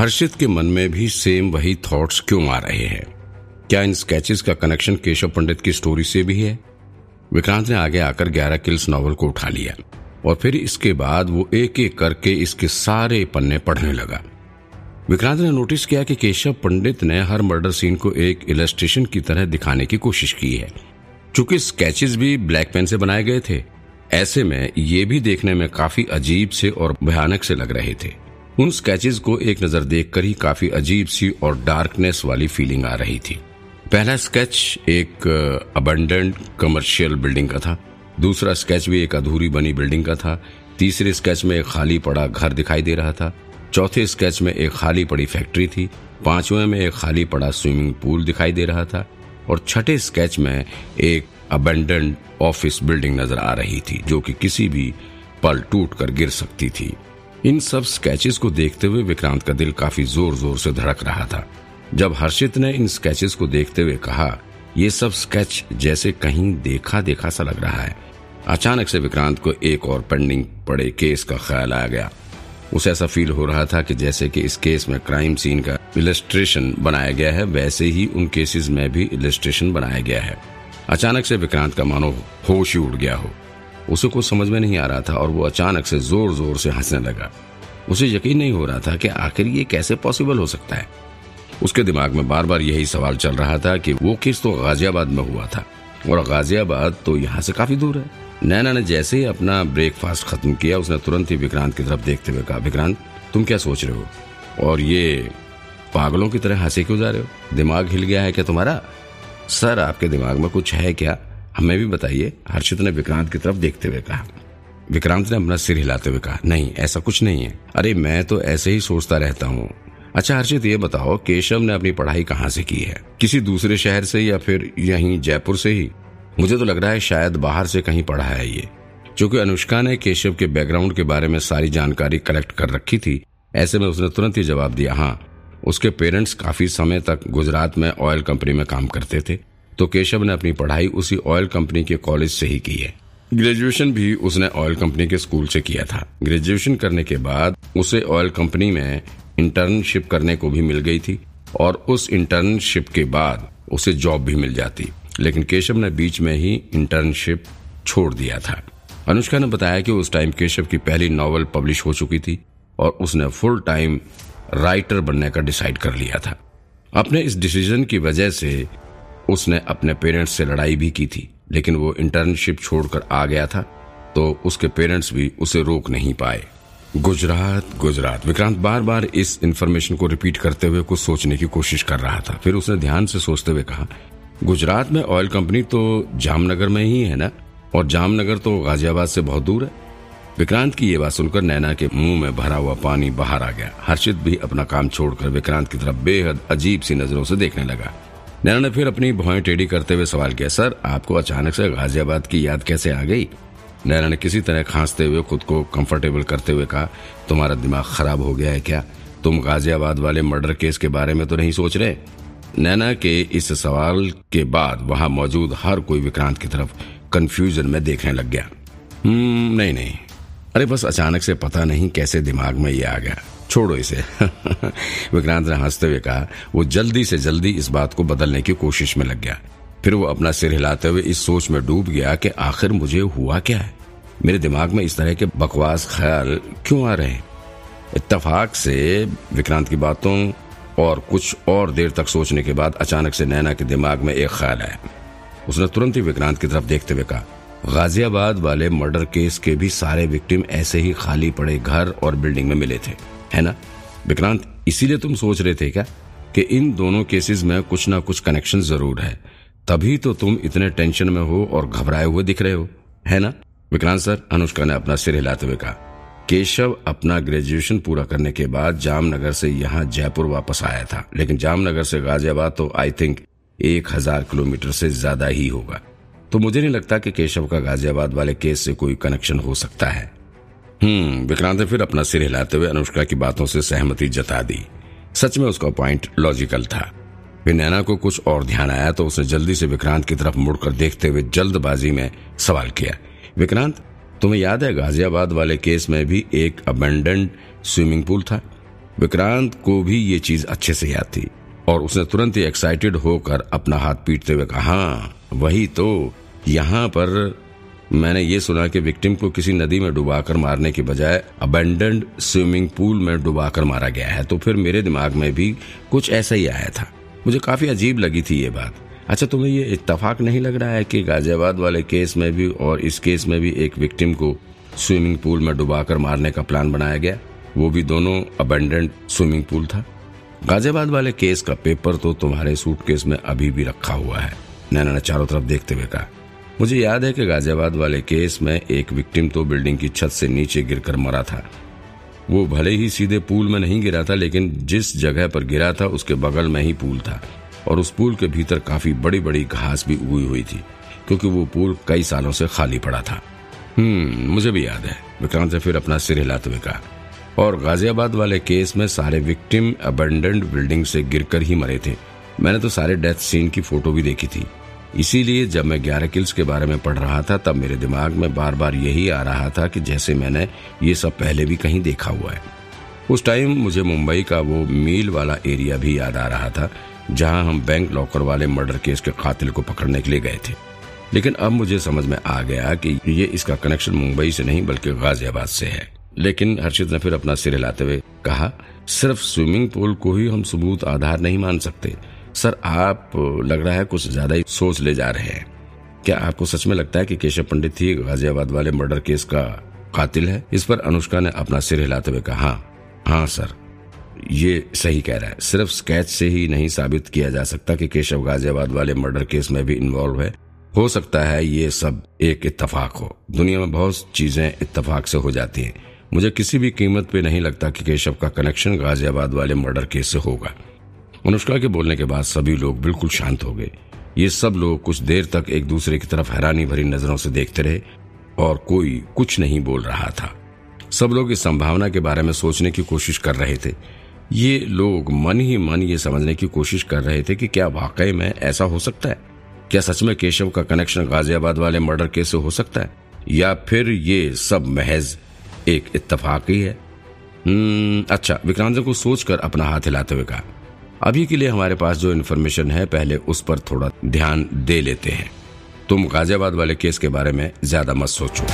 हर्षित के मन में भी सेम वही थॉट्स क्यों आ रहे हैं? क्या इन स्केचेस का कनेक्शन केशव पंडित की स्टोरी से भी है? विक्रांत ने आगे आकर ग्यारह किल्स नॉवल को उठा लिया और फिर इसके बाद वो एक एक करके इसके सारे पन्ने पढ़ने लगा। विक्रांत ने नोटिस किया कि केशव पंडित ने हर मर्डर सीन को एक इलस्ट्रेशन की तरह दिखाने की कोशिश की है। चूँकि स्केचेस भी ब्लैक पेन से बनाए गए थे, ऐसे में ये भी देखने में काफ़ी अजीब से और भयानक से लग रहे थे। उन स्केचेस को एक नज़र देखकर ही काफ़ी अजीब सी और डार्कनेस वाली फीलिंग आ रही थी। पहला स्केच एक अबंडेंट कमर्शियल बिल्डिंग का था। दूसरा स्केच भी एक अधूरी बनी बिल्डिंग का था। तीसरे स्केच में एक खाली पड़ा घर दिखाई दे रहा था। चौथे स्केच में एक खाली पड़ी फैक्ट्री थी। पाँचवें में एक खाली पड़ा स्विमिंग पूल दिखाई दे रहा था। और छठे स्केच में एक अबेंडेंट ऑफ़िस बिल्डिंग नज़र आ रही थी, जो कि किसी भी पल टूट कर गिर सकती थी। इन सब स्केचेस को देखते हुए विक्रांत का दिल काफ़ी ज़ोर ज़ोर से धड़क रहा था। जब हर्षित ने इन स्केचेस को देखते हुए कहा, ये सब स्केच जैसे कहीं देखा देखा सा लग रहा है। अचानक से विक्रांत को एक और पेंडिंग पड़े केस का ख्याल आ गया। उसे ऐसा फील हो रहा था कि जैसे कि इस केस में क्राइम सीन का इलस्ट्रेशन बनाया गया है, वैसे ही उन केसेस में भी इलस्ट्रेशन बनाया गया है। अचानक से विक्रांत का मानो होश ही उड़ गया हो। उसे कुछ समझ में नहीं आ रहा था और वो अचानक से ज़ोर ज़ोर से हंसने लगा। उसे यकीन नहीं हो रहा था कि आखिर ये कैसे पॉसिबल हो सकता है। उसके दिमाग में बार बार यही सवाल चल रहा था कि वो किस तो गाजियाबाद में हुआ था। और गाजियाबाद तो यहाँ से काफ़ी दूर है। नैना ने जैसे ही अपना ब्रेकफास्ट खत्म किया, उसने तुरंत ही विक्रांत की तरफ़ देखते हुए कहा, विक्रांत, तुम क्या सोच रहे हो? और ये पागलों की तरह हंसे क्यों जा रहे हो? दिमाग हिल गया है क्या तुम्हारा? सर, आपके दिमाग में कुछ है क्या? हमें भी बताइए। हर्षित ने विक्रांत की तरफ़ देखते हुए कहा। विक्रांत ने अपना सिर हिलाते हुए कहा, नहीं, ऐसा कुछ नहीं है। अरे, मैं तो ऐसे ही सोचता रहता हूँ। अच्छा हर्षित, ये बताओ, केशव ने अपनी पढ़ाई कहाँ से की है? किसी दूसरे शहर से या फिर यहीं जयपुर से ही? मुझे तो लग रहा है शायद बाहर से कहीं पढ़ा है ये। क्योंकि अनुष्का ने केशव के बैकग्राउंड के बारे में सारी जानकारी कलेक्ट कर रखी थी, ऐसे में उसने तुरंत ही जवाब दिया हाँ उसके पेरेंट्स काफ़ी समय तक गुजरात में ऑयल कंपनी में काम करते थे। तो केशव ने अपनी पढ़ाई उसी ऑयल कंपनी के कॉलेज से ही की है। ग्रेजुएशन भी उसने ऑयल कंपनी के स्कूल से किया था। ग्रेजुएशन करने के बाद उसे ऑयल कंपनी में इंटर्नशिप करने को भी मिल गई थी और उस इंटर्नशिप के बाद उसे जॉब भी मिल जाती। लेकिन केशव ने बीच में ही इंटर्नशिप छोड़ दिया था। अनुष्का ने बताया कि उस टाइम केशव की पहली नॉवल पब्लिश हो चुकी थी और उसने फुल टाइम राइटर बनने का डिसाइड कर लिया था। अपने इस डिसीज़न की वजह से उसने अपने पेरेंट्स से लड़ाई भी की थी, लेकिन वो इंटर्नशिप छोड़कर आ गया था तो उसके पेरेंट्स भी उसे रोक नहीं पाए। गुजरात गुजरात। विक्रांत बार बार इस इन्फॉर्मेशन को रिपीट करते हुए कुछ सोचने की कोशिश कर रहा था। फिर उसने ध्यान से सोचते हुए कहा, गुजरात में ऑयल कंपनी तो जामनगर में ही है ना? और जामनगर तो गाजियाबाद से बहुत दूर है। विक्रांत की ये बात सुनकर नैना के मुँह में भरा हुआ पानी बाहर आ गया। हर्षित भी अपना काम छोड़कर विक्रांत की तरफ़ बेहद अजीब सी नज़रों से देखने लगा। नैना ने फिर अपनी भौएँ टेढ़ी करते हुए सवाल किया, सर, आपको अचानक से गाजियाबाद की याद कैसे आ गई? नैना ने किसी तरह खांसते हुए खुद को कंफर्टेबल करते हुए कहा, तुम्हारा दिमाग खराब हो गया है क्या? तुम गाजियाबाद वाले मर्डर केस के बारे में तो नहीं सोच रहे? नैना के इस सवाल के बाद वहाँ मौजूद हर कोई विक्रांत की तरफ़ कंफ्यूजन में देखने लग गया। हम्म नहीं नहीं। अरे बस अचानक से पता नहीं कैसे दिमाग में ये आ गया। छोड़ो इसे। विक्रांत ने हँसते हुए कहा, वो जल्दी से जल्दी इस बात को बदलने की कोशिश में लग गया। फिर वो अपना सिर हिलाते हुए इस सोच में डूब गया कि आखिर मुझे हुआ क्या है? मेरे दिमाग में इस तरह के बकवास ख्याल क्यों आ रहे हैं? से विक्रांत की बातों और कुछ और देर तक सोचने के बाद अचानक से नैना के दिमाग में एक ख्याल आया। उसने तुरंत ही विक्रांत की तरफ़ देखते हुए कहा, गाजियाबाद वाले मर्डर केस के भी सारे विक्टिम ऐसे ही खाली पड़े घर और बिल्डिंग में मिले थे। है ना? विक्रांत, इसीलिए तुम सोच रहे थे क्या कि इन दोनों केसेस में कुछ ना कुछ कनेक्शन ज़रूर है? तभी तो तुम इतने टेंशन में हो और घबराए हुए दिख रहे हो, है ना? विक्रांत सर, अनुष्का ने अपना सिर हिलाते हुए कहा, केशव अपना ग्रेजुएशन पूरा करने के बाद जामनगर से यहाँ जयपुर वापस आया था। लेकिन जामनगर से गाजियाबाद तो आई थिंक एक हज़ार किलोमीटर से ज़्यादा ही होगा। तो मुझे नहीं लगता कि केशव का गाजियाबाद वाले केस से कोई कनेक्शन हो सकता है। हम्म विक्रांत ने फिर अपना सिर हिलाते हुए अनुष्का की बातों से सहमति जता दी। सच में उसका पॉइंट लॉजिकल था। फिर नैना को कुछ और ध्यान आया तो उसने जल्दी से विक्रांत की तरफ़ मुड़कर देखते हुए जल्दबाजी में सवाल किया। विक्रांत, तुम्हें याद है गाजियाबाद वाले केस में भी एक अबेंडेंट स्विमिंग पूल था? विक्रांत को भी ये चीज़ अच्छे से याद थी और उसने तुरंत ही एक्साइटेड होकर अपना हाथ पीटते हुए कहा हाँ वही तो यहाँ पर मैंने ये सुना कि विक्टिम को किसी नदी में डुबाकर मारने के बजाय अबेंडेंड स्विमिंग पूल में डुबाकर मारा गया है। तो फिर मेरे दिमाग में भी कुछ ऐसा ही आया था। मुझे काफ़ी अजीब लगी थी ये बात। अच्छा तुम्हें ये इतफाक नहीं लग रहा है कि गाजियाबाद वाले केस में भी और इस केस में भी एक विक्टिम को स्विमिंग पूल में डुबाकर मारने का प्लान बनाया गया? वो भी दोनों अबेंडेंट स्विमिंग पूल था। गाजियाबाद वाले केस का पेपर तो तुम्हारे सूटकेस में अभी भी रखा हुआ है। नैना ने चारों तरफ़ देखते हुए कहा मुझे याद है कि गाजियाबाद वाले केस में एक विक्टिम तो बिल्डिंग की छत से नीचे गिरकर मरा था। वो भले ही सीधे पूल में नहीं गिरा था, लेकिन जिस जगह पर गिरा था, उसके बगल में ही पूल था। और उस पूल के भीतर काफ़ी बड़ी बड़ी घास भी उगी हुई थी, क्योंकि वो पूल कई सालों से खाली पड़ा था। हम्म मुझे भी याद है, विक्रांत ने फिर अपना सिर हिलाते हुए कहा। और गाजियाबाद वाले केस में सारे विक्टिम अबेंडेंट बिल्डिंग से गिरकर ही मरे थे। मैंने तो सारे डेथ सीन की फ़ोटो भी देखी थी। इसीलिए जब मैं ग्यारह किल्स के बारे में पढ़ रहा था, तब मेरे दिमाग में बार बार यही आ रहा था कि जैसे मैंने ये सब पहले भी कहीं देखा हुआ है। उस टाइम मुझे मुंबई का वो मील वाला एरिया भी याद आ रहा था, जहाँ हम बैंक लॉकर वाले मर्डर केस के कातिल को पकड़ने के लिए गए थे। लेकिन अब मुझे समझ में आ गया कि ये इसका कनेक्शन मुंबई से नहीं, बल्कि गाजियाबाद से है। लेकिन हर्षित ने फिर अपना सिर हिलाते हुए कहा, सिर्फ़ स्विमिंग पूल को ही हम सबूत आधार नहीं मान सकते। सर, आप लग रहा है कुछ ज़्यादा ही सोच ले जा रहे हैं। क्या आपको सच में लगता है कि केशव पंडित ही गाजियाबाद वाले मर्डर केस का कातिल है? इस पर अनुष्का ने अपना सिर हिलाते हुए कहा हाँ सर, ये सही कह रहा है। सिर्फ़ स्केच से ही नहीं साबित किया जा सकता कि केशव गाजियाबाद वाले मर्डर केस में भी इन्वॉल्व है। हो सकता है ये सब एक इत्तेफाक हो। दुनिया में बहुत चीज़ें इत्तेफाक से हो जाती हैं। मुझे किसी भी कीमत पे नहीं लगता कि केशव का कनेक्शन गाजियाबाद वाले मर्डर केस से होगा। अनुष्का के बोलने के बाद सभी लोग बिल्कुल शांत हो गए। ये सब लोग कुछ देर तक एक दूसरे की तरफ़ हैरानी भरी नज़रों से देखते रहे और कोई कुछ नहीं बोल रहा था। सब लोग इस संभावना के बारे में सोचने की कोशिश कर रहे थे। ये लोग मन ही मन ये समझने की कोशिश कर रहे थे कि क्या वाकई में ऐसा हो सकता है? क्या सच में केशव का कनेक्शन गाजियाबाद वाले मर्डर केस से हो सकता है? या फिर ये सब महज एक इत्तेफाक ही है? हम्म, अच्छा विक्रांत को सोचकर अपना हाथ हिलाते हुए कहा अभी के लिए हमारे पास जो इन्फॉर्मेशन है, पहले उस पर थोड़ा ध्यान दे लेते हैं। तुम गाजियाबाद वाले केस के बारे में ज़्यादा मत सोचो।